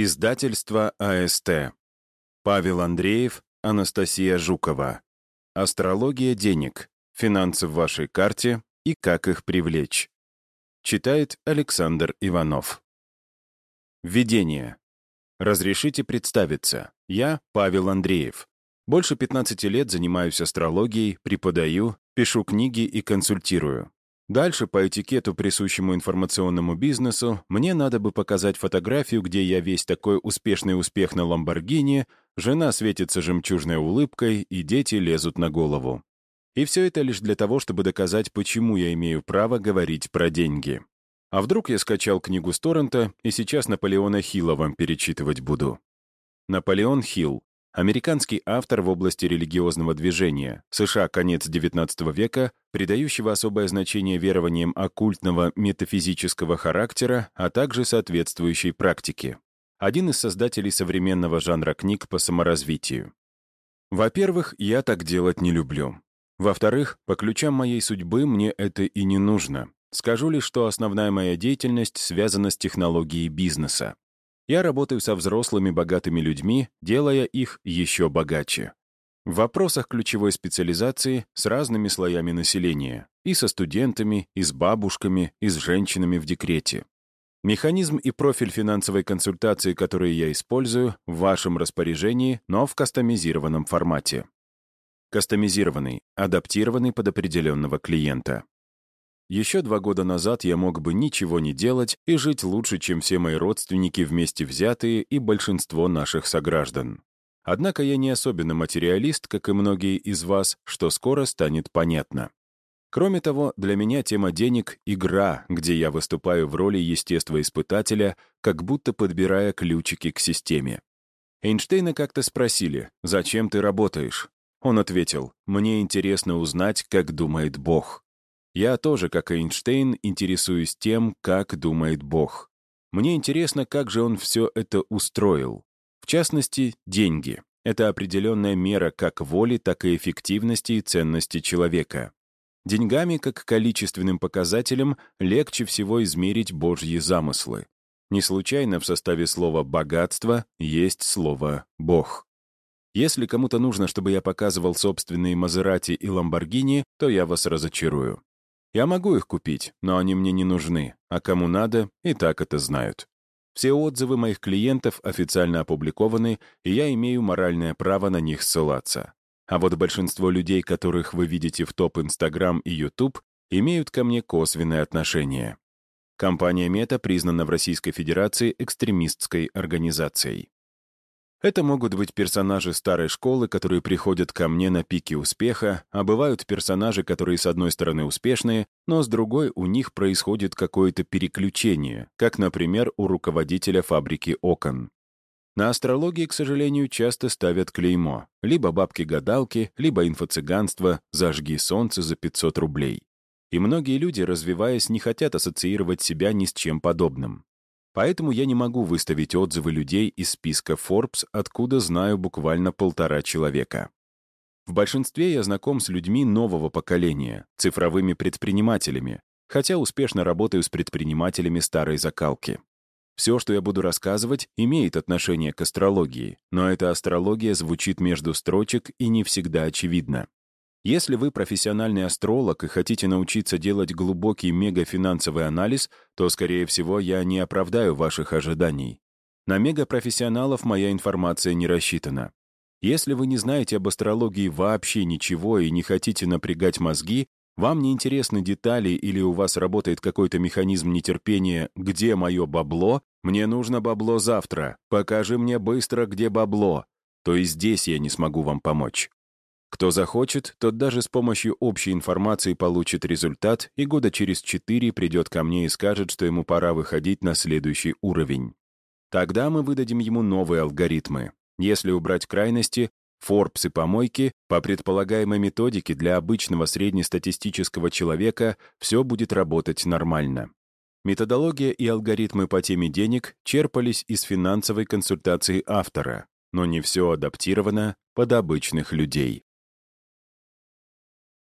Издательство АСТ. Павел Андреев, Анастасия Жукова. Астрология денег. Финансы в вашей карте и как их привлечь. Читает Александр Иванов. Введение. Разрешите представиться. Я Павел Андреев. Больше 15 лет занимаюсь астрологией, преподаю, пишу книги и консультирую. Дальше, по этикету, присущему информационному бизнесу, мне надо бы показать фотографию, где я весь такой успешный успех на Ламборгини, жена светится жемчужной улыбкой, и дети лезут на голову. И все это лишь для того, чтобы доказать, почему я имею право говорить про деньги. А вдруг я скачал книгу с торрента, и сейчас Наполеона Хилла вам перечитывать буду. Наполеон Хилл Американский автор в области религиозного движения, США конец XIX века, придающего особое значение верованиям оккультного метафизического характера, а также соответствующей практики. Один из создателей современного жанра книг по саморазвитию. Во-первых, я так делать не люблю. Во-вторых, по ключам моей судьбы мне это и не нужно. Скажу лишь, что основная моя деятельность связана с технологией бизнеса. Я работаю со взрослыми богатыми людьми, делая их еще богаче. В вопросах ключевой специализации с разными слоями населения, и со студентами, и с бабушками, и с женщинами в декрете. Механизм и профиль финансовой консультации, которые я использую, в вашем распоряжении, но в кастомизированном формате. Кастомизированный, адаптированный под определенного клиента. Еще два года назад я мог бы ничего не делать и жить лучше, чем все мои родственники вместе взятые и большинство наших сограждан. Однако я не особенно материалист, как и многие из вас, что скоро станет понятно. Кроме того, для меня тема денег — игра, где я выступаю в роли естествоиспытателя, как будто подбирая ключики к системе. Эйнштейна как-то спросили, «Зачем ты работаешь?» Он ответил, «Мне интересно узнать, как думает Бог». Я тоже, как Эйнштейн, интересуюсь тем, как думает Бог. Мне интересно, как же он все это устроил. В частности, деньги. Это определенная мера как воли, так и эффективности и ценности человека. Деньгами, как количественным показателем, легче всего измерить Божьи замыслы. Не случайно в составе слова «богатство» есть слово «бог». Если кому-то нужно, чтобы я показывал собственные Мазерати и Ламборгини, то я вас разочарую. Я могу их купить, но они мне не нужны, а кому надо, и так это знают. Все отзывы моих клиентов официально опубликованы, и я имею моральное право на них ссылаться. А вот большинство людей, которых вы видите в топ Инстаграм и Ютуб, имеют ко мне косвенное отношение. Компания Мета признана в Российской Федерации экстремистской организацией. Это могут быть персонажи старой школы, которые приходят ко мне на пике успеха, а бывают персонажи, которые с одной стороны успешные, но с другой у них происходит какое-то переключение, как, например, у руководителя фабрики окон. На астрологии, к сожалению, часто ставят клеймо. Либо бабки-гадалки, либо инфо-цыганство «зажги солнце за 500 рублей». И многие люди, развиваясь, не хотят ассоциировать себя ни с чем подобным. Поэтому я не могу выставить отзывы людей из списка Forbes, откуда знаю буквально полтора человека. В большинстве я знаком с людьми нового поколения, цифровыми предпринимателями, хотя успешно работаю с предпринимателями старой закалки. Все, что я буду рассказывать, имеет отношение к астрологии, но эта астрология звучит между строчек и не всегда очевидна. Если вы профессиональный астролог и хотите научиться делать глубокий мегафинансовый анализ, то, скорее всего, я не оправдаю ваших ожиданий. На мегапрофессионалов моя информация не рассчитана. Если вы не знаете об астрологии вообще ничего и не хотите напрягать мозги, вам не интересны детали или у вас работает какой-то механизм нетерпения «Где мое бабло?» «Мне нужно бабло завтра. Покажи мне быстро, где бабло». То и здесь я не смогу вам помочь. Кто захочет, тот даже с помощью общей информации получит результат и года через четыре придет ко мне и скажет, что ему пора выходить на следующий уровень. Тогда мы выдадим ему новые алгоритмы. Если убрать крайности, Forbes и помойки, по предполагаемой методике для обычного среднестатистического человека все будет работать нормально. Методология и алгоритмы по теме денег черпались из финансовой консультации автора, но не все адаптировано под обычных людей.